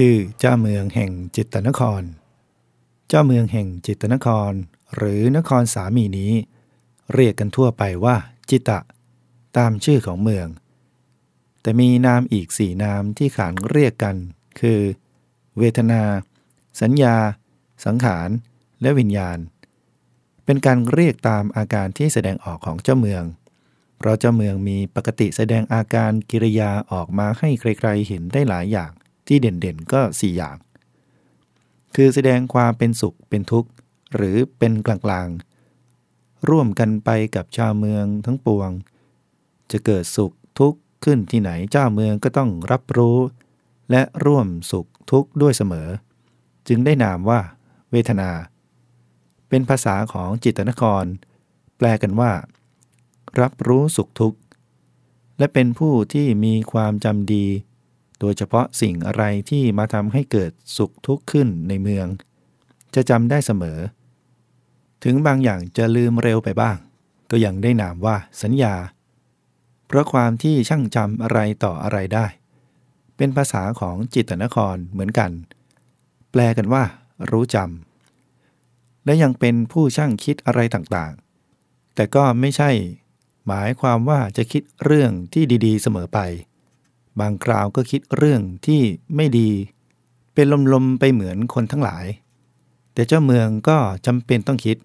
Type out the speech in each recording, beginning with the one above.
ชื่อเจ้าเมืองแห่งจิตตนคร เจ้าเมืองแห่งจิตตนคร หรือนครสามีนี้ เรียกกันทั่วไปว่าจิตะ ตามชื่อของเมือง แต่มีนามอีกสี่นามที่ขานเรียกกัน คือ เวทนา สัญญา สังขาร และวิญญาณ เป็นการเรียกตามอาการที่แสดงออกของเจ้าเมือง เพราะเจ้าเมืองมีปกติแสดงอาการกิริยาออกมาให้ใครๆเห็นได้หลายอย่าง ที่เด่นๆก็4อย่าง คือแสดงความเป็นสุขเป็นทุกข์ หรือเป็นกลางๆ ร่วมกันไปกับชาวเมืองทั้งปวง จะเกิดสุขทุกข์ ขึ้นที่ไหนเจ้าเมืองก็ต้องรับรู้ และร่วมสุขทุกข์ด้วยเสมอ จึงได้นามว่า เวทนา เป็นภาษาของจิตนคร แปลกันว่า รับรู้สุขทุกข์ และเป็นผู้ที่มีความจำดี โดยเฉพาะสิ่งอะไรที่มาทำให้เกิดสุขทุกข์ขึ้นในเมือง จะจำได้เสมอ ถึงบางอย่างจะลืมเร็วไปบ้าง ก็ยังได้นามว่าสัญญา เพราะความที่ช่างจำอะไรต่ออะไรได้ เป็นภาษาของจิตนครเหมือนกัน แปลกันว่า รู้จำและยังเป็นผู้ช่างคิดอะไรต่างๆ แต่ก็ไม่ใช่ หมายความว่าจะคิดเรื่องที่ดีๆ เสมอไป บางคราวก็คิดเรื่องที่ไม่ดี เป็นลมๆไปเหมือนคนทั้งหลาย แต่เจ้าเมืองก็จำเป็นต้องคิด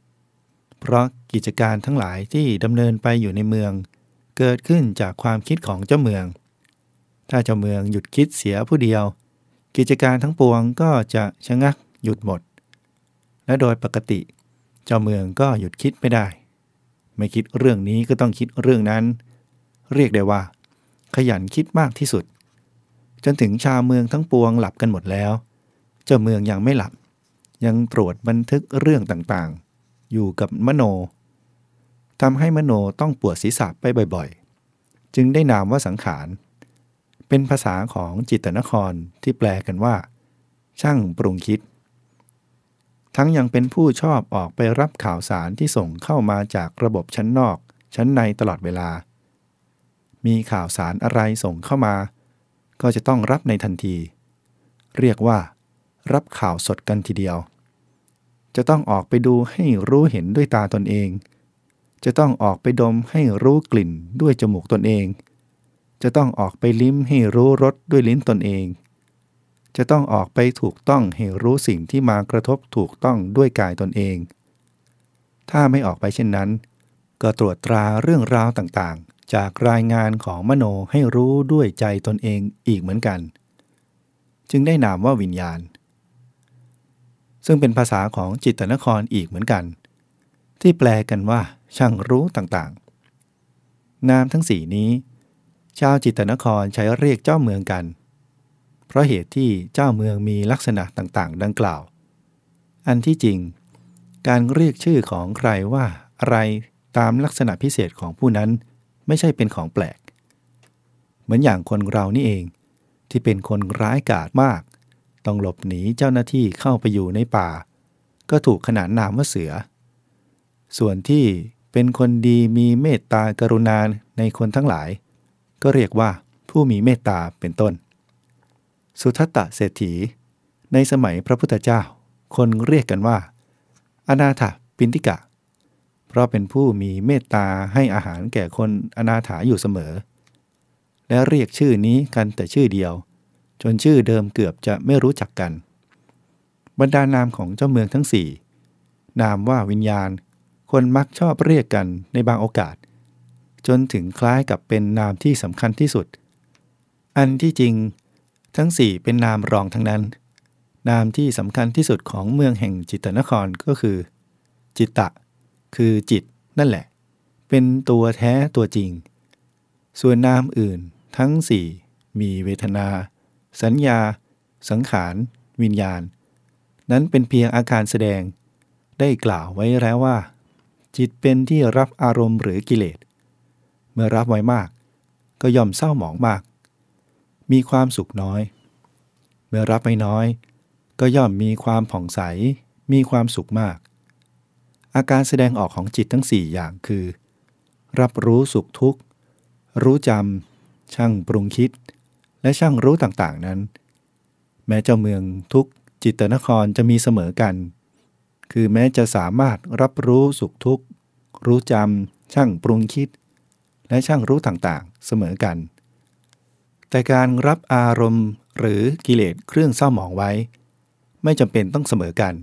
เพราะกิจการทั้งหลายที่ดำเนินไปอยู่ในเมือง เกิดขึ้นจากความคิดของเจ้าเมือง ถ้าเจ้าเมืองหยุดคิดเสียผู้เดียว กิจการทั้งปวงก็จะชะงักหยุดหมด และโดยปกติ เจ้าเมืองก็หยุดคิดไม่ได้ ไม่คิดเรื่องนี้ก็ต้องคิดเรื่องนั้น เรียกได้ว่า ขยันคิดมากที่สุด จนถึงชาวเมืองทั้งปวงหลับกันหมดแล้ว เจ้าเมืองยังไม่หลับ ยังตรวจบันทึกเรื่องต่างๆ อยู่กับมโน ทำให้มโนต้องปวดศีรษะไปบ่อยๆ จึงได้นามว่าสังขาร เป็นภาษาของจิตนครที่แปลกันว่า ช่างปรุงคิด ทั้งยังเป็นผู้ชอบออกไปรับข่าวสารที่ส่งเข้ามาจากระบบชั้นนอก ชั้นในตลอดเวลา มีข่าวสารอะไรส่งเข้ามา ก็จะต้องรับในทันที เรียกว่า รับข่าวสดกันทีเดียว จะต้องออกไปดูให้รู้เห็นด้วยตาตนเอง จะต้องออกไปดมให้รู้กลิ่นด้วยจมูกตนเอง จะต้องออกไปลิ้มให้รู้รสด้วยลิ้นตนเอง จะต้องออกไปถูกต้องให้รู้สิ่งที่มากระทบถูกต้องด้วยกายตนเอง ถ้าไม่ออกไปเช่นนั้น ก็ตรวจตราเรื่องราวต่างๆ จากรายงานของมโนให้รู้ด้วยใจตนเองอีกเหมือนกัน จึงได้นามว่าวิญญาณ ซึ่งเป็นภาษาของจิตนครอีกเหมือนกัน ที่แปลกันว่า ช่างรู้ต่างๆ นามทั้งสี่นี้ ชาวจิตนครใช้เรียกเจ้าเมืองกัน เพราะเหตุที่เจ้าเมืองมีลักษณะต่างๆ ดังกล่าว อันที่จริง การเรียกชื่อของใครว่าอะไรตามลักษณะพิเศษของผู้นั้นไม่ใช่เป็นของแปลก เหมือนอย่างคนเรานี่เอง ที่เป็นคนร้ายกาจมาก ต้องหลบหนีเจ้าหน้าที่เข้าไปอยู่ในป่า ก็ถูกขนานนามว่าเสือ ส่วนที่ เป็นคนดีมีเมตตากรุณาในคนทั้งหลาย ก็เรียกว่าผู้มีเมตตาเป็นต้น สุทัตตะเศรษฐี ในสมัยพระพุทธเจ้า คนเรียกกันว่า อนาถปินติกะ เพราะเป็นผู้มีเมตตาให้อาหารแก่คนอนาถาอยู่เสมอ และเรียกชื่อนี้กันแต่ชื่อเดียว จนชื่อเดิมเกือบจะไม่รู้จักกัน บรรดานามของเจ้าเมืองทั้งสี่นามว่าวิญญาณ คนมักชอบเรียกกันในบางโอกาส จนถึงคล้ายกับเป็นนามที่สำคัญที่สุด อันที่จริง ทั้งสี่เป็นนามรองทั้งนั้น นามที่สำคัญที่สุดของเมืองแห่งจิตนครก็คือ จิตตะ คือจิตนั่นแหละ เป็นตัวแท้ตัวจริง ส่วนนามอื่นทั้งสี่มีเวทนา สัญญา สังขาร วิญญาณ นั้นเป็นเพียงอาการแสดง ได้กล่าวไว้แล้วว่า จิตเป็นที่รับอารมณ์หรือกิเลส เมื่อรับไว้มาก ก็ย่อมเศร้าหมองมาก มีความสุขน้อย เมื่อรับไม่น้อย ก็ย่อมมีความผ่องใส มีความสุขมาก อาการแสดงออกของจิตทั้งสี่อย่างคือ รับรู้สุขทุกข์ รู้จำ ช่างปรุงคิด และช่างรู้ต่างๆนั้น แม้เจ้าเมืองทุกจิตนครจะมีเสมอกัน คือแม้จะสามารถรับรู้สุขทุกข์ รู้จำช่างปรุงคิด และช่างรู้ต่างๆ เสมอกัน แต่การรับอารมณ์หรือกิเลสเครื่องเศร้าหมองไว้ ไม่จำเป็นต้องเสมอกัน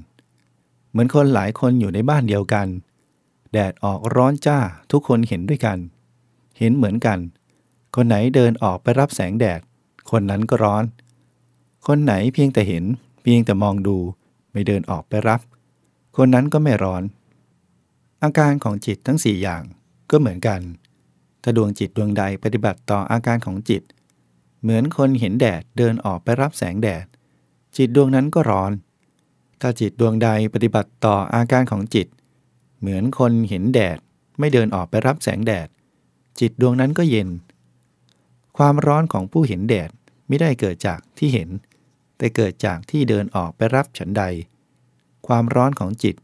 เหมือนคนหลายคนอยู่ในบ้านเดียวกัน แดดออกร้อนจ้าทุกคนเห็นด้วยกัน เห็นเหมือนกัน คนไหนเดินออกไปรับแสงแดด คนนั้นก็ร้อน คนไหนเพียงแต่เห็นเพียงแต่มองดูไม่เดินออกไปรับ คนนั้นก็ไม่ร้อน อาการของจิตทั้งสี่อย่างก็เหมือนกัน ถ้าดวงจิตดวงใดปฏิบัติต่ออาการของจิต เหมือนคนเห็นแดดเดินออกไปรับแสงแดด จิตดวงนั้นก็ร้อน ถ้าจิตดวงใดปฏิบัติต่ออาการของจิต เหมือนคนเห็นแดดไม่เดินออกไปรับแสงแดด จิตดวงนั้นก็เย็น ความร้อนของผู้เห็นแดดไม่ได้เกิดจากที่เห็น แต่เกิดจากที่เดินออกไปรับฉันใด ความร้อนของจิต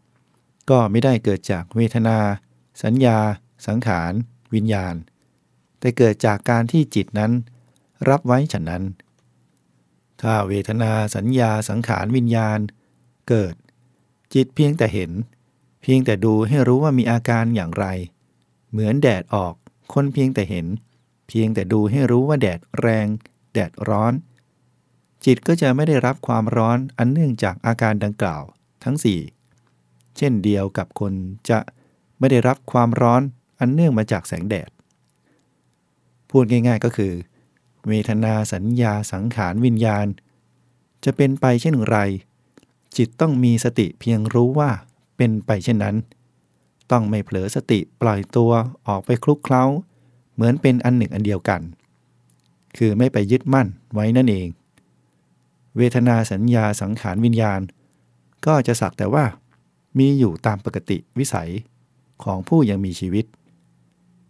ก็ไม่ได้เกิดจากเวทนา สัญญา สังขาร วิญญาณ แต่เกิดจากการที่จิตนั้น รับไว้ฉันนั้น ถ้าเวทนาสัญญาสังขารวิญญาณ เกิด จิตเพียงแต่เห็น เพียงแต่ดูให้รู้ว่ามีอาการอย่างไร เหมือนแดดออก คนเพียงแต่เห็น เพียงแต่ดูให้รู้ว่าแดดแรง แดดร้อนจิตก็จะไม่ได้รับความร้อนอันเนื่องจากอาการดังกล่าว ทั้ง 4 เช่นเดียวกับคนจะไม่ได้รับความร้อนอันเนื่องมาจากแสงแดด พูดง่ายๆก็คือ เวทนาสัญญาสังขารวิญญาณ จะเป็นไปเช่นไร จิตต้องมีสติเพียงรู้ว่าเป็นไปเช่นนั้น ต้องไม่เผลอสติปล่อยตัวออกไปคลุกเคล้า เหมือนเป็นอันหนึ่งอันเดียวกัน คือไม่ไปยึดมั่นไว้นั่นเอง เวทนาสัญญาสังขารวิญญาณ ก็จะสักแต่ว่ามีอยู่ตามปกติวิสัยของผู้ยังมีชีวิต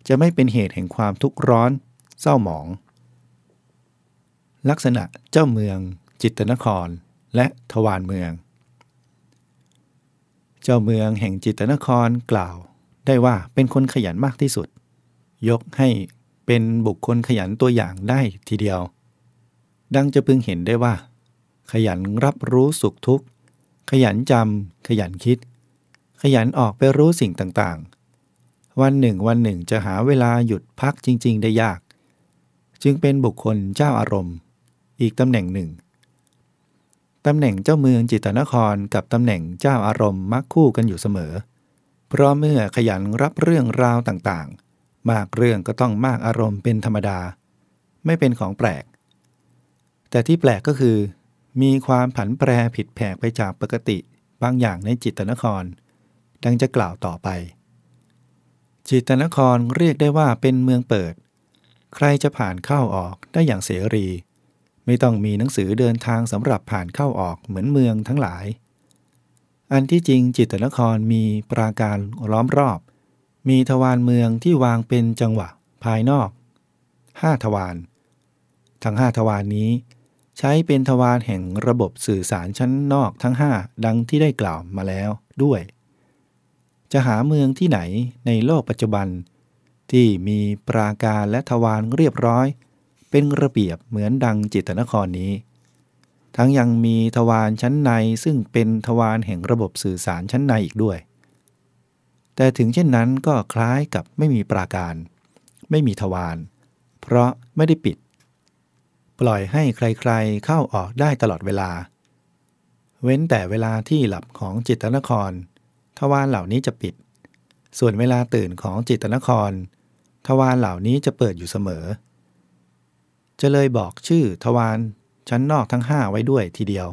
จะไม่เป็นเหตุแห่งความทุกข์ร้อนเศร้าหมอง ลักษณะเจ้าเมือง จิตนคร และทวารเมือง เจ้าเมืองแห่งจิตนครกล่าว ได้ว่าเป็นคนขยันมากที่สุด ยกให้เป็นบุคคลขยันตัวอย่างได้ทีเดียว ดังจะพึงเห็นได้ว่า ขยันรับรู้สุขทุกข์ ขยันจำ ขยันคิด ขยันออกไปรู้สิ่งต่างๆ วันหนึ่งวันหนึ่งจะหาเวลาหยุดพักจริง ๆ ได้ยาก จึงเป็นบุคคลเจ้าอารมณ์ อีกตำแหน่งหนึ่งตำแหน่งเจ้าเมืองจิตนครกับตำแหน่งเจ้าอารมณ์มักคู่กันอยู่เสมอ เพราะเมื่อขยันรับเรื่องราวต่างๆ มากเรื่องก็ต้องมากอารมณ์เป็นธรรมดา ไม่เป็นของแปลก แต่ที่แปลกก็คือ มีความผันแปรผิดแผกไปจากปกติบางอย่างในจิตนคร ดังจะกล่าวต่อไป จิตนครเรียกได้ว่าเป็นเมืองเปิด ใครจะผ่านเข้าออกได้อย่างเสรี ไม่ต้องมีหนังสือเดินทางสำหรับผ่านเข้าออกเหมือนเมืองทั้งหลาย อันที่จริงจิตนครมีปราการล้อมรอบ มีทวารเมืองที่วางเป็นจังหวะภายนอกห้าทวารทั้งห้าทวารนนี้ ใช้เป็นทวารแห่งระบบสื่อสารชั้นนอกทั้ง 5 ดังที่ได้กล่าวมาแล้วด้วย จะหาเมืองที่ไหนในโลกปัจจุบัน ที่มีปราการและทวารเรียบร้อย เป็นระเบียบเหมือนดังจิตนครนี้ ทั้งยังมีทวารชั้นในซึ่งเป็นทวารแห่งระบบสื่อสารชั้นในอีกด้วย แต่ถึงเช่นนั้นก็คล้ายกับไม่มีปราการ ไม่มีทวารเพราะไม่ได้ปิด ปล่อยให้ใครๆเข้าออกได้ตลอดเวลา เว้นแต่เวลาที่หลับของจิตนคร ทวารเหล่านี้จะปิด ส่วนเวลาตื่นของจิตนคร ทวารเหล่านี้จะเปิดอยู่เสมอ จะเลยบอกชื่อทวารชั้นนอกทั้งห้าไว้ด้วยทีเดียว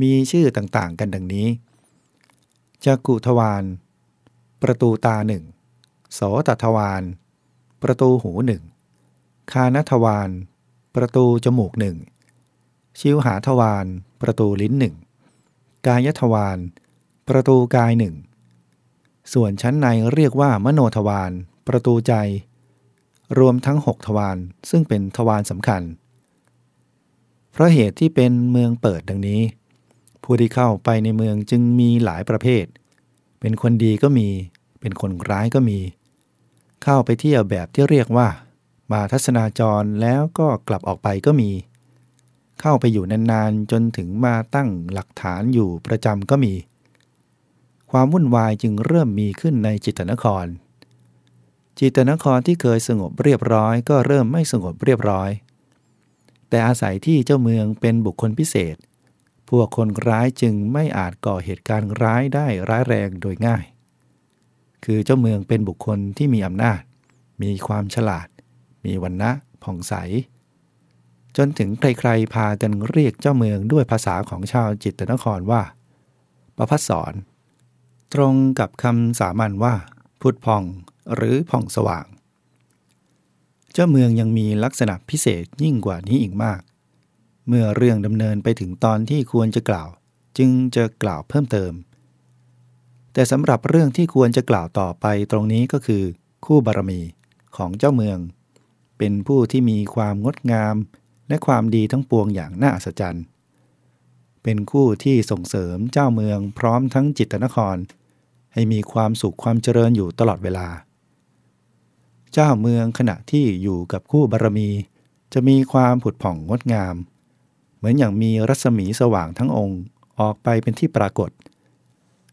มีชื่อต่างๆกันดังนี้จักุทวารประตูตาหนึ่งโสตทวารประตูหูหนึ่งคานทวาร ประตูจมูกหนึ่ง ชิวหาทวาร ประตูลิ้นหนึ่ง กายทวาร ประตูกายหนึ่ง ส่วนชั้นในเรียกว่ามโนทวาร ประตูใจ รวมทั้งหกทวาร ซึ่งเป็นทวารสำคัญ เพราะเหตุที่เป็นเมืองเปิดดังนี้ ผู้ที่เข้าไปในเมืองจึงมีหลายประเภท เป็นคนดีก็มี เป็นคนร้ายก็มี เข้าไปเที่ยวแบบที่เรียกว่า มาทัศนาจรแล้วก็กลับออกไปก็มี เข้าไปอยู่นานๆ จนถึงมาตั้งหลักฐานอยู่ประจำก็มี ความวุ่นวายจึงเริ่มมีขึ้นในจิตนคร จิตนครที่เคยสงบเรียบร้อย ก็เริ่มไม่สงบเรียบร้อย แต่อาศัยที่เจ้าเมืองเป็นบุคคลพิเศษ พวกคนร้ายจึงไม่อาจก่อเหตุการณ์ร้ายได้ร้ายแรงโดยง่าย คือเจ้าเมืองเป็นบุคคลที่มีอำนาจ มีความฉลาด มีวันนะผ่องใส จนถึงใครๆพากันเรียกเจ้าเมืองด้วยภาษาของชาวจิตตนครว่าประพัสสอนตรงกับคำสามัญว่า พุทธพองหรือผ่องสว่าง เจ้าเมืองยังมีลักษณะพิเศษยิ่งกว่านี้อีกมาก เมื่อเรื่องดำเนินไปถึงตอนที่ควรจะกล่าว จึงจะกล่าวเพิ่มเติม แต่สำหรับเรื่องที่ควรจะกล่าวต่อไปตรงนี้ก็คือ คู่บารมีของเจ้าเมือง เป็นผู้ที่มีความงดงาม และความดีทั้งปวงอย่างน่าอัศจรรย์ เป็นคู่ที่ส่งเสริมเจ้าเมืองพร้อมทั้งจิตนคร ให้มีความสุขความเจริญอยู่ตลอดเวลา เจ้าเมืองขณะที่อยู่กับคู่บารมี จะมีความผุดผ่องงดงาม เหมือนอย่างมีรัศมีสว่างทั้งองค์ออกไปเป็นที่ปรากฏ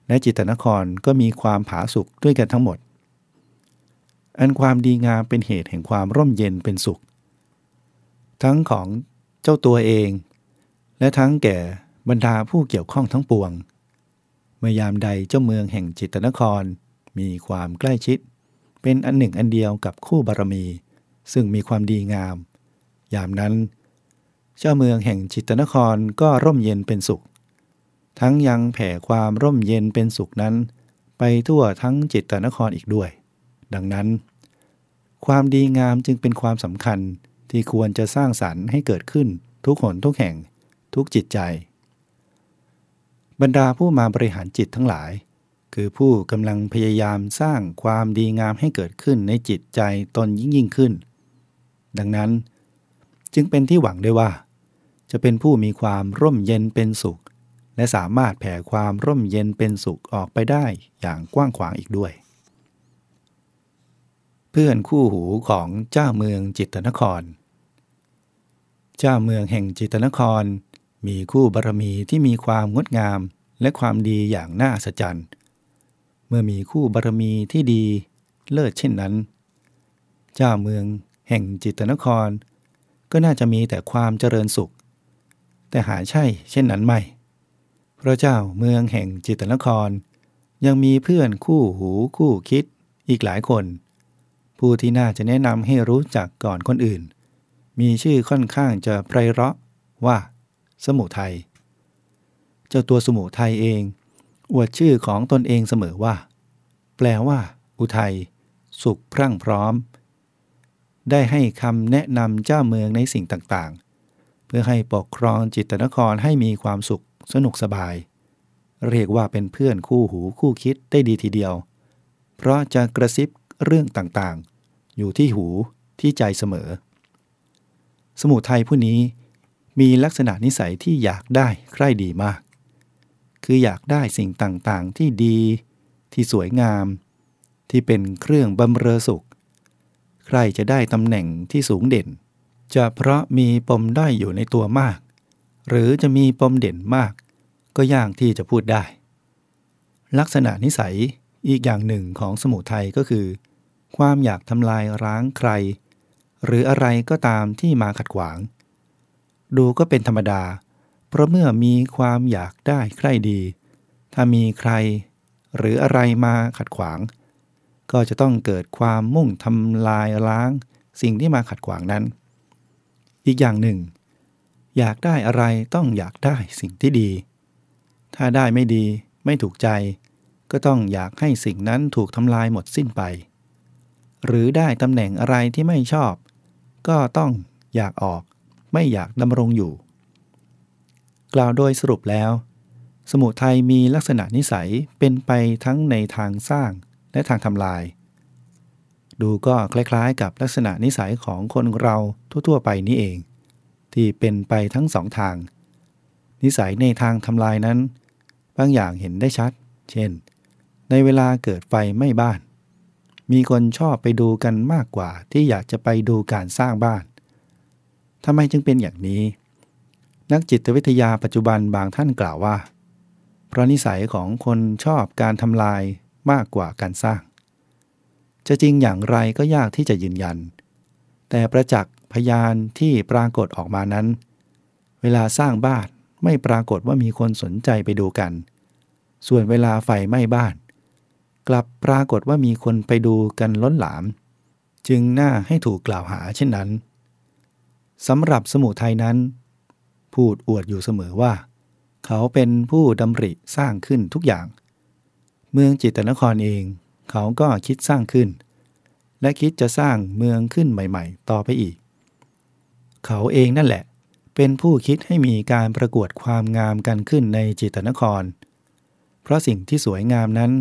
และจิตนครก็มีความผาสุกด้วยกันทั้งหมด อันความดีงามเป็นเหตุแห่งความร่มเย็นเป็นสุข ทั้งของเจ้าตัวเอง และทั้งแก่บรรดาผู้เกี่ยวข้องทั้งปวง เมื่อยามใดเจ้าเมืองแห่งจิตนคร มีความใกล้ชิด เป็นอันหนึ่งอันเดียวกับคู่บารมี ซึ่งมีความดีงาม ยามนั้น เจ้าเมืองแห่งจิตนครก็ร่มเย็นเป็นสุข ทั้งยังแผ่ความร่มเย็นเป็นสุขนั้น ไปทั่วทั้งจิตนครอีกด้วย ดังนั้น ความดีงามจึงเป็นความสำคัญที่ควรจะสร้างสรรค์ให้เกิดขึ้นทุกหนทุกแห่งทุกจิตใจ บรรดาผู้มาบริหารจิตทั้งหลาย คือผู้กำลังพยายามสร้างความดีงามให้เกิดขึ้นในจิตใจตนยิ่งยิ่งขึ้น ดังนั้น จึงเป็นที่หวังได้ว่า จะเป็นผู้มีความร่มเย็นเป็นสุข และสามารถแผ่ความร่มเย็นเป็นสุขออกไปได้อย่างกว้างขวางอีกด้วย เพื่อนคู่หูของเจ้าเมืองจิตนคร เจ้าเมืองแห่งจิตนคร มีคู่บารมีที่มีความงดงามและความดีอย่างน่าสัจจรรย์มื่อมีคู่บารมีที่ดีเลิศเช่นนั้น เจ้าเมืองแห่งจิตนคร ก็น่าจะมีแต่ความเจริญสุข แต่หาใช่เช่นนั้นไม่ พระเจ้าเมืองแห่งจิตนคร ยังมีเพื่อนคู่หูคู่คิดอีกหลายคน ผู้ที่น่าจะแนะนำให้รู้จักก่อนคนอื่น มีชื่อค่อนข้างจะไพเราะว่า สมุทัยเจ้าตัวสมุทัยเอง อวดชื่อของตนเองเสมอว่า แปลว่า อุทัย สุขพรั่งพร้อม ได้ให้คำแนะนำเจ้าเมืองในสิ่งต่างๆ เพื่อให้ปกครองจิตนครให้มีความสุขสนุกสบาย เรียกว่าเป็นเพื่อนคู่หูคู่คิดได้ดีทีเดียว เพราะจะกระซิบเรื่องต่างๆ อยู่ที่หูที่ใจเสมอ สมุทัยผู้นี้มีลักษณะนิสัยที่อยากได้ใคร่ดีมาก คืออยากได้สิ่งต่างๆที่ดี ที่สวยงาม ที่เป็นเครื่องบำเรอสุข ใครจะได้ตำแหน่งที่สูงเด่น จะเพราะมีปมด้อยอยู่ในตัวมาก หรือจะมีปมเด่นมาก ก็ยากที่จะพูดได้ ลักษณะนิสัยอีกอย่างหนึ่งของสมุทัยก็คือ ความอยากทำลายร้างใคร หรืออะไรก็ตามที่มาขัดขวาง ดูก็เป็นธรรมดา เพราะเมื่อมีความอยากได้ใครดี ถ้ามีใคร หรืออะไรมาขัดขวาง ก็จะต้องเกิดความมุ่งทำลายล้าง สิ่งที่มาขัดขวางนั้น อีกอย่างหนึ่ง อยากได้อะไรต้องอยากได้สิ่งที่ดี ถ้าได้ไม่ดีไม่ถูกใจ ก็ต้องอยากให้สิ่งนั้นถูกทำลายหมดสิ้นไป หรือได้ตำแหน่งอะไรที่ไม่ชอบ ก็ต้องอยากออก ไม่อยากดำรงอยู่ กล่าวโดยสรุปแล้ว สมุทัยมีลักษณะนิสัยเป็นไปทั้งในทางสร้างและทางทำลาย ดูก็คล้ายๆกับลักษณะนิสัยของคนเราทั่วๆไปนี่เอง ที่เป็นไปทั้งสองทาง นิสัยในทางทำลายนั้น บางอย่างเห็นได้ชัด เช่น ในเวลาเกิดไฟไหม้บ้าน มีคนชอบไปดูกันมากกว่าที่อยากจะไปดูการสร้างบ้านทำไมจึงเป็นอย่างนี้ นักจิตวิทยาปัจจุบันบางท่านกล่าวว่า เพราะนิสัยของคนชอบการทำลายมากกว่าการสร้าง จะจริงอย่างไรก็ยากที่จะยืนยัน แต่ประจักษ์พยานที่ปรากฏออกมานั้น เวลาสร้างบ้านไม่ปรากฏว่ามีคนสนใจไปดูกัน ส่วนเวลาไฟไหม้บ้าน กลับปรากฏว่ามีคนไปดูกันล้นหลาม จึงน่าให้ถูกกล่าวหาเช่นนั้นสำหรับสมุทัยนั้น พูดอวดอยู่เสมอว่า เขาเป็นผู้ดำริสร้างขึ้นทุกอย่าง เมืองจิตนครเอง เขาก็คิดสร้างขึ้น และคิดจะสร้างเมืองขึ้นใหม่ ๆ ต่อไปอีก เขาเองนั่นแหละ เป็นผู้คิดให้มีการประกวดความงามกันขึ้นในจิตนคร เพราะสิ่งที่สวยงามนั้น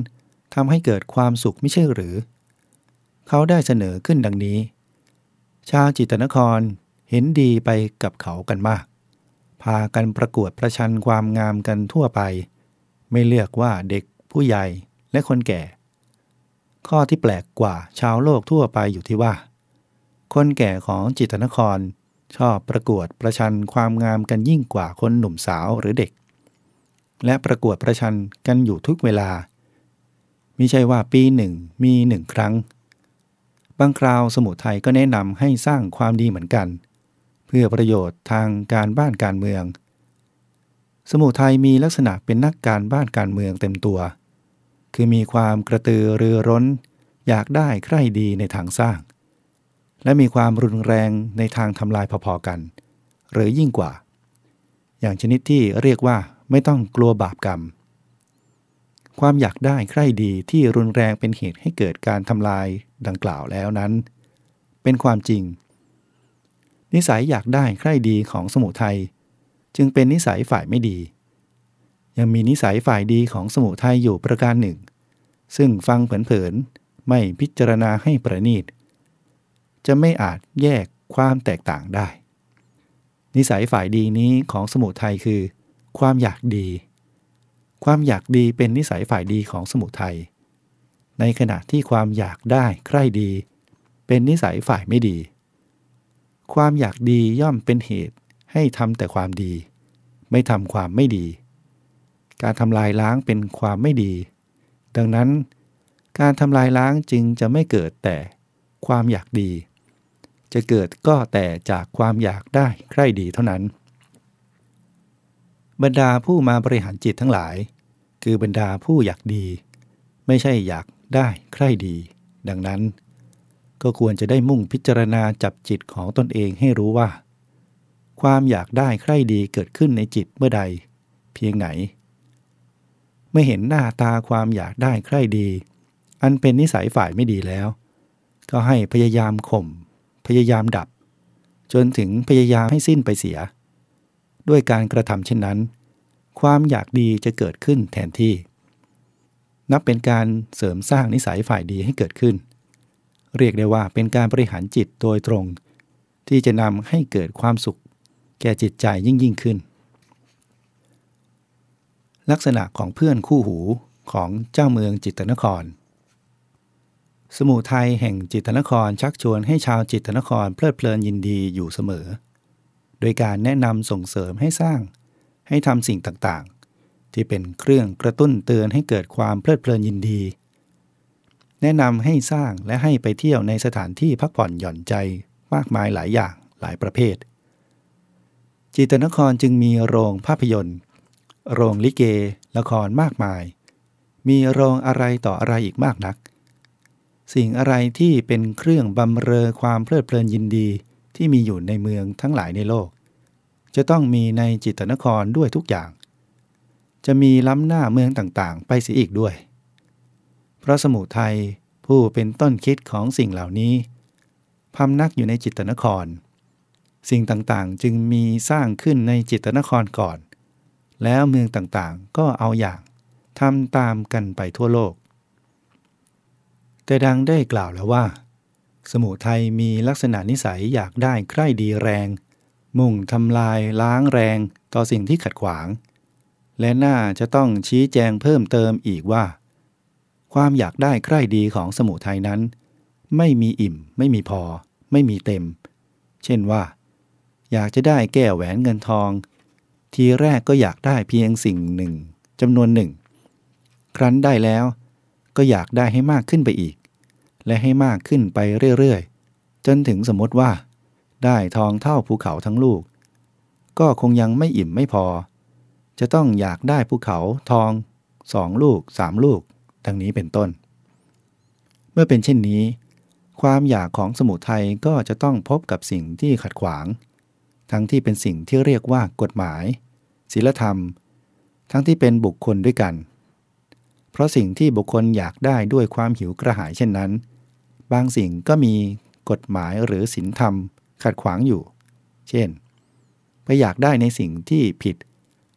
ทำให้เกิดความสุขไม่ใช่หรือ เขาได้เสนอขึ้นดังนี้ ชาวจิตนครเห็นดีไปกับเขากันมาก พากันประกวดประชันความงามกันทั่วไป ไม่เลือกว่าเด็กผู้ใหญ่และคนแก่ ข้อที่แปลกกว่าชาวโลกทั่วไปอยู่ที่ว่า คนแก่ของจิตนครชอบประกวดประชันความงามกันยิ่งกว่าคนหนุ่มสาวหรือเด็ก และประกวดประชันกันอยู่ทุกเวลา มิใช่ว่าปีหนึ่งมีหนึ่งครั้ง บางคราวสมุทัยก็แนะนำให้สร้างความดีเหมือนกัน เพื่อประโยชน์ทางการบ้านการเมือง สมุทัยมีลักษณะเป็นนักการบ้านการเมืองเต็มตัว คือมีความกระตือรือร้น อยากได้ใคร่ดีในทางสร้าง และมีความรุนแรงในทางทำลายพอๆกัน หรือยิ่งกว่า อย่างชนิดที่เรียกว่าไม่ต้องกลัวบาปกรรม ความอยากได้ใคร่ดีที่รุนแรงเป็นเหตุให้เกิดการทำลายดังกล่าวแล้วนั้น เป็นความจริง นิสัยอยากได้ใคร่ดีของสมุทัยจึงเป็นนิสัยฝ่ายไม่ดี ยังมีนิสัยฝ่ายดีของสมุทัยอยู่ประการหนึ่ง ซึ่งฟังเผินๆไม่พิจารณาให้ประณีต จะไม่อาจแยกความแตกต่างได้ นิสัยฝ่ายดีนี้ของสมุทัยคือ ความอยากดี ความอยากดีเป็นนิสัยฝ่ายดีของสมุทัย ในขณะที่ความอยากได้ใคร่ดี เป็นนิสัยฝ่ายไม่ดี ความอยากดีย่อมเป็นเหตุให้ทำแต่ความดี ไม่ทำความไม่ดี การทำลายล้างเป็นความไม่ดี ดังนั้น การทำลายล้างจึงจะไม่เกิดแต่ความอยากดี จะเกิดก็แต่จากความอยากได้ใคร่ดีเท่านั้นบรรดาผู้มาบริหารจิตทั้งหลาย คือบรรดาผู้อยากดี ไม่ใช่อยากได้ใคร่ดี ดังนั้น ก็ควรจะได้มุ่งพิจารณาจับจิตของตนเองให้รู้ว่า ความอยากได้ใคร่ดีเกิดขึ้นในจิตเมื่อใด เพียงไหนเมื่อเห็นหน้าตาความอยากได้ใคร่ดี อันเป็นนิสัยฝ่ายไม่ดีแล้ว ก็ให้พยายามข่ม พยายามดับ จนถึงพยายามให้สิ้นไปเสีย ด้วยการกระทำเช่นนั้น ความอยากดีจะเกิดขึ้นแทนที่ นับเป็นการเสริมสร้างนิสัยฝ่ายดีให้เกิดขึ้น เรียกได้ว่าเป็นการบริหารจิตโดยตรง ที่จะนำให้เกิดความสุข แก่จิตใจยิ่งยิ่งขึ้น ลักษณะของเพื่อนคู่หูของเจ้าเมืองจิตนคร สมุทัยแห่งจิตนครชักชวนให้ชาวจิตนครเพลิดเพลินยินดีอยู่เสมอ โดยการแนะนำส่งเสริมให้สร้าง ให้ทำสิ่งต่างๆ ที่เป็นเครื่องกระตุ้นเตือนให้เกิดความเพลิดเพลินยินดี แนะนำให้สร้างและให้ไปเที่ยวในสถานที่พักผ่อนหย่อนใจมากมายหลายอย่างหลายประเภท จิตนครจึงมีโรงภาพยนตร์ โรงลิเก ละครมากมาย มีโรงอะไรต่ออะไรอีกมากนัก สิ่งอะไรที่เป็นเครื่องบำเรอความเพลิดเพลินยินดีที่มีอยู่ในเมืองทั้งหลายในโลก จะต้องมีในจิตนครด้วยทุกอย่าง จะมีล้ำหน้าเมืองต่างๆ ไปเสียอีกด้วยพระสมุทัยผู้เป็นต้นคิดของสิ่งเหล่านี้พำนักอยู่ในจิตนคร สิ่งต่างๆจึงมีสร้างขึ้นในจิตนครก่อน แล้วเมืองต่างๆก็เอาอย่างทำตามกันไปทั่วโลก แต่ดังได้กล่าวแล้วว่า สมุทัยมีลักษณะนิสัยอยากได้ใคร่ดีแรง มุ่งทำลายล้างแรงต่อสิ่งที่ขัดขวาง และน่าจะต้องชี้แจงเพิ่มเติมอีกว่า ความอยากได้ใคร่ดีของสมุทัยนั้น ไม่มีอิ่ม ไม่มีพอ ไม่มีเต็ม เช่นว่า อยากจะได้แก้วแหวนเงินทอง ทีแรกก็อยากได้เพียงสิ่งหนึ่งจำนวนหนึ่ง ครั้นได้แล้วก็อยากได้ให้มากขึ้นไปอีก และให้มากขึ้นไปเรื่อยๆ จนถึงสมมติว่า ได้ทองเท่าภูเขาทั้งลูก ก็คงยังไม่อิ่มไม่พอ จะต้องอยากได้ภูเขาทองสองลูกสามลูก ดังนี้เป็นต้น เมื่อเป็นเช่นนี้ ความอยากของสมุทัยก็จะต้องพบกับสิ่งที่ขัดขวาง ทั้งที่เป็นสิ่งที่เรียกว่ากฎหมายศีลธรรม ทั้งที่เป็นบุคคลด้วยกัน เพราะสิ่งที่บุคคลอยากได้ด้วยความหิวกระหายเช่นนั้น บางสิ่งก็มีกฎหมายหรือศีลธรรม ขัดขวางอยู่ เช่น ไปอยากได้ในสิ่งที่ผิด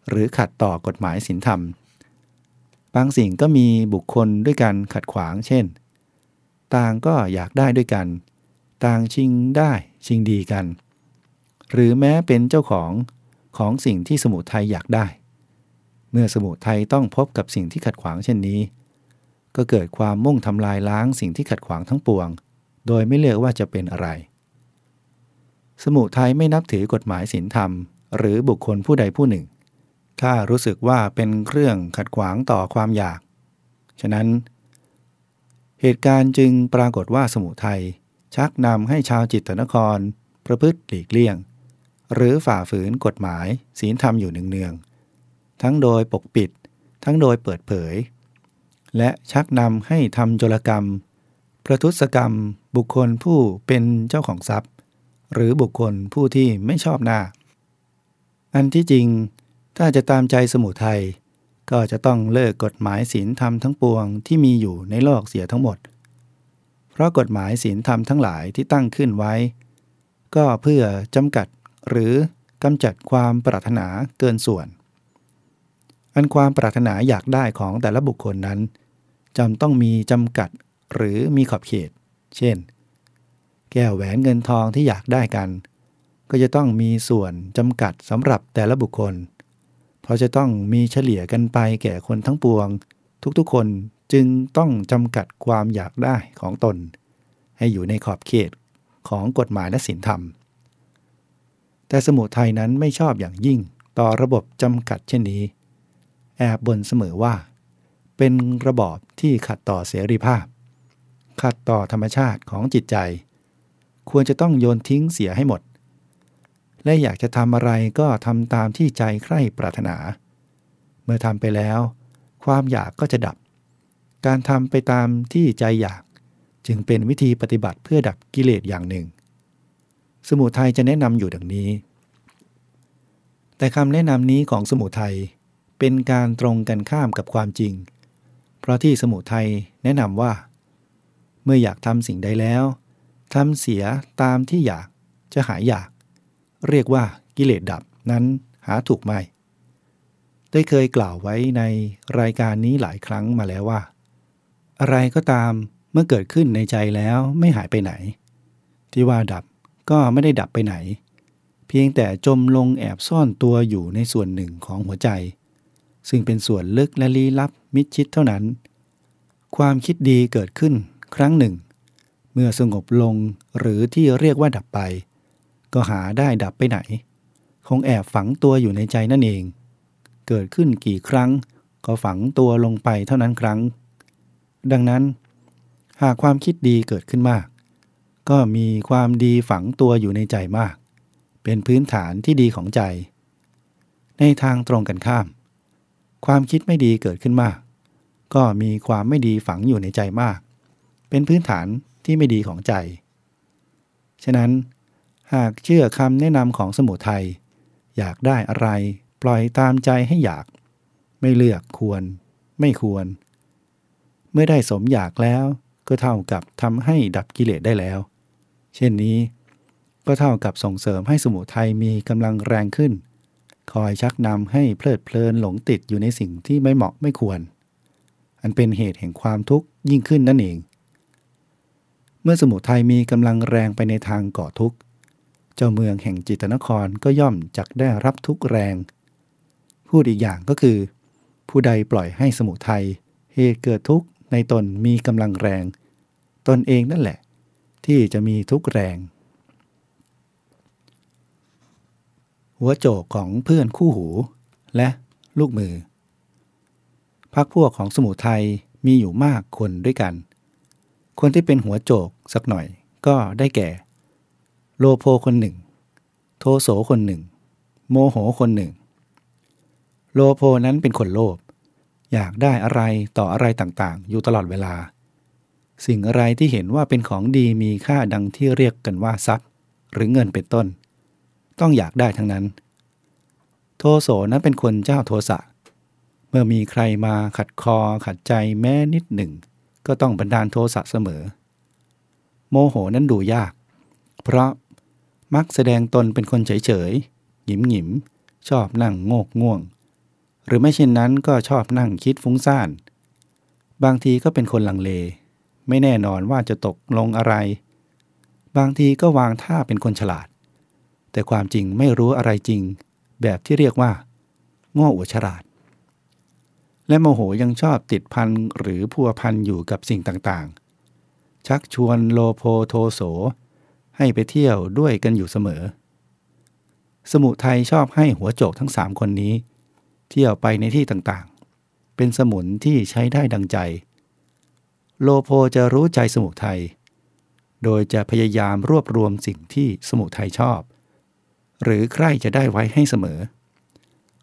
หรือขัดต่อกฎหมายศีลธรรม บางสิ่งก็มีบุคคลด้วยกันขัดขวาง เช่น ต่างก็อยากได้ด้วยกัน ต่างชิงได้ชิงดีกัน หรือแม้เป็นเจ้าของของสิ่งที่สมุทัยอยากได้ เมื่อสมุทัยต้องพบกับสิ่งที่ขัดขวางเช่นนี้ ก็เกิดความมุ่งทำลายล้างสิ่งที่ขัดขวางทั้งปวง โดยไม่เลือกว่าจะเป็นอะไร สมุทัยไม่นับถือกฎหมายศีลธรรม หรือบุคคลผู้ใดผู้หนึ่ง ถ้ารู้สึกว่าเป็นเครื่องขัดขวางต่อความอยาก ฉะนั้น เหตุการณ์จึงปรากฏว่าสมุทัยชักนำให้ชาวจิตตนคร ประพฤติหลีกเลี่ยง หรือฝ่าฝืนกฎหมายศีลธรรมอยู่เนืองๆทั้งโดยปกปิด ทั้งโดยเปิดเผย และชักนำให้ทำโจรกรรม ประทุษกรรมบุคคลผู้เป็นเจ้าของทรัพย์ หรือบุคคลผู้ที่ไม่ชอบหน้า อันที่จริงถ้าจะตามใจสมุทัยก็จะต้องเลิกกฎหมายศีลธรรมทั้งปวงที่มีอยู่ในโลกเสียทั้งหมด เพราะกฎหมายศีลธรรมทั้งหลายที่ตั้งขึ้นไว้ ก็เพื่อจำกัดหรือกำจัดความปรารถนาเกินส่วน อันความปรารถนาอยากได้ของแต่ละบุคคลนั้นจำต้องมีจำกัดหรือมีขอบเขต เช่น แก้วแหวนเงินทองที่อยากได้กัน ก็จะต้องมีส่วนจำกัดสำหรับแต่ละบุคคล เพราะจะต้องมีเฉลี่ยกันไปแก่คนทั้งปวง ทุกๆคนจึงต้องจำกัดความอยากได้ของตน ให้อยู่ในขอบเขตของกฎหมายและศีลธรรม แต่สมุทัยนั้นไม่ชอบอย่างยิ่งต่อระบบจำกัดเช่นนี้ แอบบ่นเสมอว่า เป็นระบอบที่ขัดต่อเสรีภาพ ขัดต่อธรรมชาติของจิตใจ ควรจะต้องโยนทิ้งเสียให้หมด และอยากจะทำอะไรก็ทำตามที่ใจใคร่ปรารถนา เมื่อทำไปแล้ว ความอยากก็จะดับ การทำไปตามที่ใจอยาก จึงเป็นวิธีปฏิบัติเพื่อดับกิเลสอย่างหนึ่ง สมุทัยจะแนะนำอยู่ดังนี้ แต่คำแนะนำนี้ของสมุทัยเป็นการตรงกันข้ามกับความจริง เพราะที่สมุทัยแนะนำว่า เมื่ออยากทำสิ่งใดแล้ว ทำเสียตามที่อยากจะหายอยาก เรียกว่ากิเลสดับนั้นหาถูกไหม ได้เคยกล่าวไว้ในรายการนี้หลายครั้งมาแล้วว่า อะไรก็ตามเมื่อเกิดขึ้นในใจแล้วไม่หายไปไหน ที่ว่าดับก็ไม่ได้ดับไปไหน เพียงแต่จมลงแอบซ่อนตัวอยู่ในส่วนหนึ่งของหัวใจ ซึ่งเป็นส่วนลึกและลี้ลับมิดชิดเท่านั้น ความคิดดีเกิดขึ้นครั้งหนึ่ง เมื่อสงบลงหรือที่เรียกว่าดับไป ก็หาได้ดับไปไหน คงแอบฝังตัวอยู่ในใจนั่นเอง เกิดขึ้นกี่ครั้ง ก็ฝังตัวลงไปเท่านั้นครั้ง ดังนั้น หากความคิดดีเกิดขึ้นมาก ก็มีความดีฝังตัวอยู่ในใจมาก เป็นพื้นฐานที่ดีของใจ ในทางตรงกันข้าม ความคิดไม่ดีเกิดขึ้นมาก ก็มีความไม่ดีฝังอยู่ในใจมาก เป็นพื้นฐาน ที่ไม่ดีของใจ ฉะนั้น หากเชื่อคำแนะนำของสมุทัยอยากได้อะไร ปล่อยตามใจให้อยาก ไม่เลือกควร ไม่ควร เมื่อได้สมอยากแล้ว ก็เท่ากับทำให้ดับกิเลสได้แล้ว เช่นนี้ ก็เท่ากับส่งเสริมให้สมุทัยมีกำลังแรงขึ้น คอยชักนำให้เพลิดเพลินหลงติดอยู่ในสิ่งที่ไม่เหมาะไม่ควร อันเป็นเหตุแห่งความทุกข์ยิ่งขึ้นนั่นเอง เมื่อสมุทัยมีกำลังแรงไปในทางก่อทุกข์ เจ้าเมืองแห่งจิตนครก็ย่อมจักได้รับทุกแรง พูดอีกอย่างก็คือ ผู้ใดปล่อยให้สมุทัยเหตุเกิดทุกข์ในตนมีกำลังแรง ตนเองนั่นแหละ ที่จะมีทุกแรง หัวโจกของเพื่อนคู่หู และลูกมือพักพวกของสมุทัยมีอยู่มากคนด้วยกัน คนที่เป็นหัวโจกสักหน่อยก็ได้แก่ โลโพคนหนึ่ง โทโสคนหนึ่ง โมโหคนหนึ่ง โลโพนั้นเป็นคนโลภอยากได้อะไรต่ออะไรต่างๆ อยู่ตลอดเวลา สิ่งอะไรที่เห็นว่าเป็นของดีมีค่าดังที่เรียกกันว่าทรัพย์ หรือเงินเป็นต้น ต้องอยากได้ทั้งนั้น โทโสนั้นเป็นคนเจ้าโทสะเมื่อมีใครมาขัดคอขัดใจแม้นิดหนึ่ง ก็ต้องบันดาลโทสะเสมอ โมโหนั้นดูยาก เพราะมักแสดงตนเป็นคนเฉยๆหยิมหยิมชอบนั่งโงกง่วง หรือไม่เช่นนั้นก็ชอบนั่งคิดฟุ้งซ่าน บางทีก็เป็นคนลังเล ไม่แน่นอนว่าจะตกลงอะไร บางทีก็วางท่าเป็นคนฉลาด แต่ความจริงไม่รู้อะไรจริง แบบที่เรียกว่า โง่อวดฉลาด และโมโหยังชอบติดพันหรือพัวพันอยู่กับสิ่งต่างๆ ชักชวนโลโพโทโส ให้ไปเที่ยวด้วยกันอยู่เสมอ สมุทัยชอบให้หัวโจกทั้งสามคนนี้ เที่ยวไปในที่ต่างๆ เป็นสมุนที่ใช้ได้ดังใจ โลโพจะรู้ใจสมุทัยโดยจะพยายามรวบรวมสิ่งที่สมุทัยชอบ หรือใครจะได้ไว้ให้เสมอ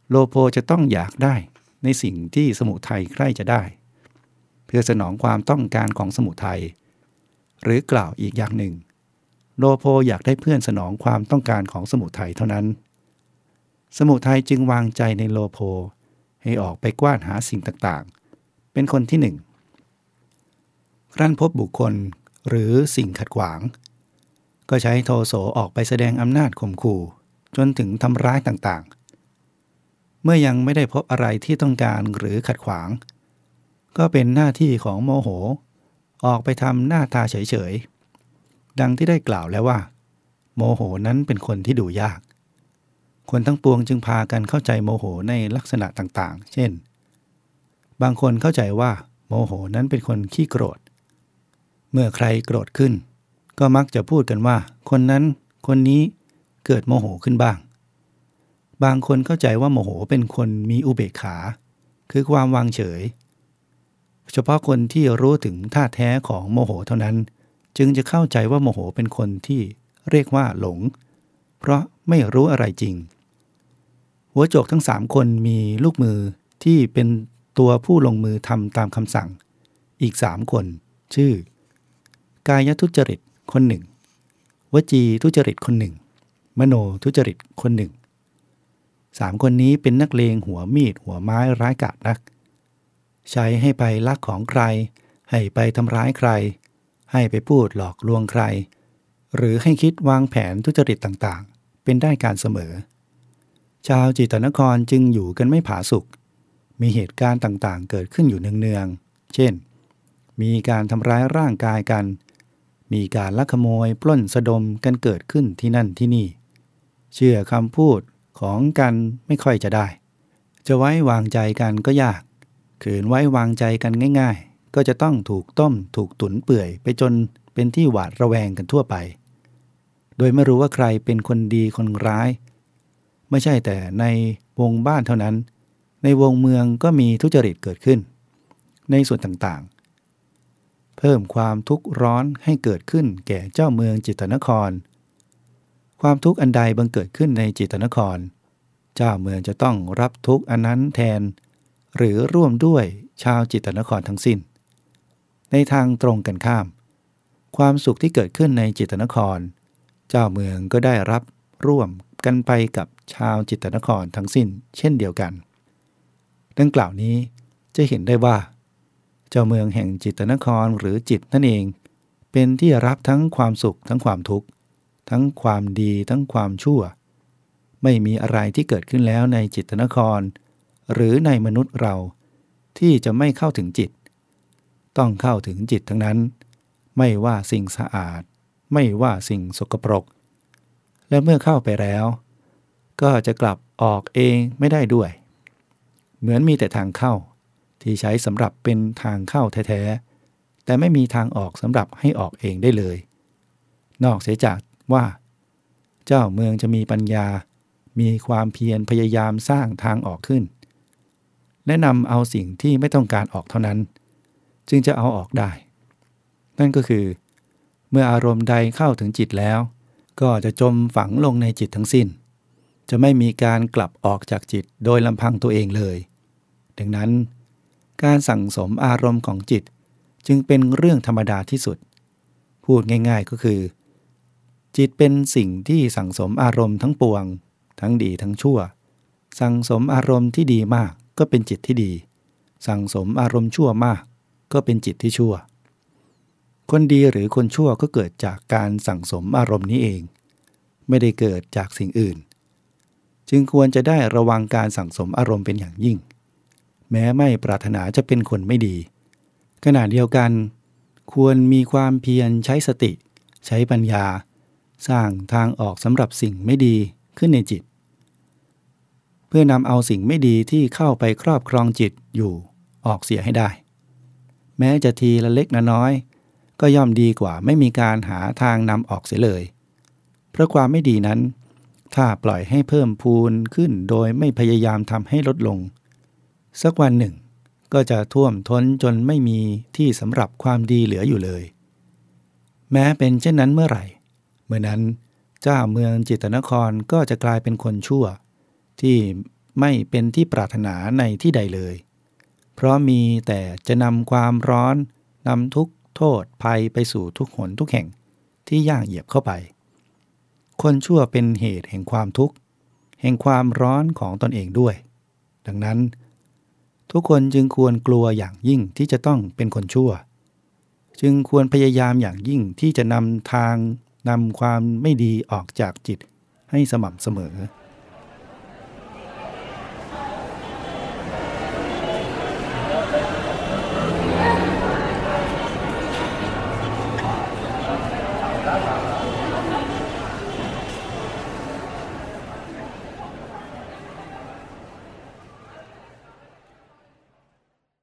โลโพจะต้องอยากได้ ในสิ่งที่สมุทัยใคร่จะได้ เพื่อสนองความต้องการของสมุทัยหรือกล่าวอีกอย่างหนึ่ง โลโพอยากได้เพื่อนสนองความต้องการของสมุทัยเท่านั้น สมุทัยจึงวางใจในโลโพให้ออกไปกว้านหาสิ่งต่างๆ เป็นคนที่หนึ่งครั้นพบบุคคลหรือสิ่งขัดขวาง ก็ใช้โทโสออกไปแสดงอำนาจข่มขู่จนถึงทำร้ายต่างๆ เมื่อยังไม่ได้พบอะไรที่ต้องการหรือขัดขวาง ก็เป็นหน้าที่ของโมโห ออกไปทำหน้าตาเฉยๆ ดังที่ได้กล่าวแล้วว่า โมโหนั้นเป็นคนที่ดูยาก คนทั้งปวงจึงพากันเข้าใจโมโหในลักษณะต่างๆ เช่น บางคนเข้าใจว่า โมโหนั้นเป็นคนขี้โกรธ เมื่อใครโกรธขึ้น ก็มักจะพูดกันว่า คนนั้นคนนี้เกิดโมโหขึ้นบ้าง บางคนเข้าใจว่าโมโหเป็นคนมีอุเบกขา คือความวางเฉย เฉพาะคนที่รู้ถึงท่าแท้ของโมโหเท่านั้น จึงจะเข้าใจว่าโมโหเป็นคนที่เรียกว่าหลง เพราะไม่รู้อะไรจริง หัวโจกทั้งสามคนมีลูกมือที่เป็นตัวผู้ลงมือทำตามคำสั่ง อีกสามคน ชื่อ กายทุจริตคนหนึ่ง วจีทุจริตคนหนึ่ง มโนทุจริตคนหนึ่ง สามคนนี้เป็นนักเลงหัวมีดหัวไม้ร้ายกาจนัก ใช้ให้ไปลักของใคร ให้ไปทำร้ายใคร ให้ไปพูดหลอกลวงใคร หรือให้คิดวางแผนทุจริตต่างๆ เป็นได้การเสมอ ชาวจิตนครจึงอยู่กันไม่ผาสุกมีเหตุการณ์ต่างๆ เกิดขึ้นอยู่เนืองๆ เช่น มีการทำร้ายร่างกายกัน มีการลักขโมยปล้นสะดมกันเกิดขึ้นที่นั่นที่นี่ เชื่อคำพูด ของกันไม่ค่อยจะได้ จะไว้วางใจกันก็ยาก ขืนไว้วางใจกันง่าย ๆ ก็จะต้องถูกต้มถูกตุนเปื่อยไปจนเป็นที่หวาดระแวงกันทั่วไป โดยไม่รู้ว่าใครเป็นคนดีคนร้าย ไม่ใช่แต่ในวงบ้านเท่านั้น ในวงเมืองก็มีทุจริตเกิดขึ้น ในส่วนต่างๆ เพิ่มความทุกข์ร้อนให้เกิดขึ้นแก่เจ้าเมืองจิตนคร ความทุกข์อันใดบังเกิดขึ้นในจิตนคร เจ้าเมืองจะต้องรับทุกข์อันนั้นแทน หรือร่วมด้วยชาวจิตนครทั้งสิน้น ในทางตรงกันข้าม ความสุขที่เกิดขึ้นในจิตนคร เจ้าเมืองก็ได้รับร่วมกันไปกับชาวจิตนครทั้งสิ้น เช่นเดียวกัน ดังกล่าวนี้จะเห็นได้ว่า เจ้าเมืองแห่งจิตนครหรือจิตนั่นเอง เป็นที่รับทั้งความสุขทั้งความทุกข์ ทั้งความดีทั้งความชั่ว ไม่มีอะไรที่เกิดขึ้นแล้วในจิตนคร หรือในมนุษย์เราที่จะไม่เข้าถึงจิต ต้องเข้าถึงจิตทั้งนั้น ไม่ว่าสิ่งสะอาด ไม่ว่าสิ่งสกปรก และเมื่อเข้าไปแล้ว ก็จะกลับออกเองไม่ได้ด้วย เหมือนมีแต่ทางเข้า ที่ใช้สำหรับเป็นทางเข้าแท้ๆแต่ไม่มีทางออกสำหรับให้ออกเองได้เลย นอกเสียจาก ว่า เจ้าเมืองจะมีปัญญา มีความเพียรพยายามสร้างทางออกขึ้น และนำเอาสิ่งที่ไม่ต้องการออกเท่านั้น จึงจะเอาออกได้ นั่นก็คือ เมื่ออารมณ์ใดเข้าถึงจิตแล้ว ก็จะจมฝังลงในจิตทั้งสิ้น จะไม่มีการกลับออกจากจิตโดยลำพังตัวเองเลย ดังนั้น การสั่งสมอารมณ์ของจิตจึงเป็นเรื่องธรรมดาที่สุด พูดง่ายๆก็คือ จิตเป็นสิ่งที่สั่งสมอารมณ์ทั้งปวง ทั้งดีทั้งชั่ว สั่งสมอารมณ์ที่ดีมากก็เป็นจิตที่ดี สั่งสมอารมณ์ชั่วมาก ก็เป็นจิตที่ชั่ว คนดีหรือคนชั่วก็เกิดจากการสั่งสมอารมณ์นี้เอง ไม่ได้เกิดจากสิ่งอื่น จึงควรจะได้ระวังการสั่งสมอารมณ์เป็นอย่างยิ่ง แม้ไม่ปรารถนาจะเป็นคนไม่ดี ขณะเดียวกัน ควรมีความเพียรใช้สติ ใช้ปัญญา สร้างทางออกสำหรับสิ่งไม่ดีขึ้นในจิต เพื่อนำเอาสิ่งไม่ดีที่เข้าไปครอบครองจิตอยู่ออกเสียให้ได้ แม้จะทีละเล็กละน้อย ก็ย่อมดีกว่าไม่มีการหาทางนำออกเสียเลย เพราะความไม่ดีนั้น ถ้าปล่อยให้เพิ่มพูนขึ้นโดยไม่พยายามทำให้ลดลง สักวันหนึ่ง ก็จะท่วมท้นจนไม่มีที่สำหรับความดีเหลืออยู่เลย แม้เป็นเช่นนั้นเมื่อไหร่ มื่อนั้นเจ้าเมืองจิตนครก็จะกลายเป็นคนชั่ว ที่ไม่เป็นที่ปรารถนาในที่ใดเลย เพราะมีแต่จะนำความร้อนนำทุกโทษภัยไปสู่ทุกหนทุกแห่งที่ย่างเหยียบเข้าไป คนชั่วเป็นเหตุแห่งความทุกข์ แห่งความร้อนของตนเองด้วย ดังนั้น ทุกคนจึงควรกลัวอย่างยิ่งที่จะต้องเป็นคนชั่ว จึงควรพยายามอย่างยิ่งที่จะนำทาง นำความไม่ดีออกจากจิตให้สม่ำเสมอ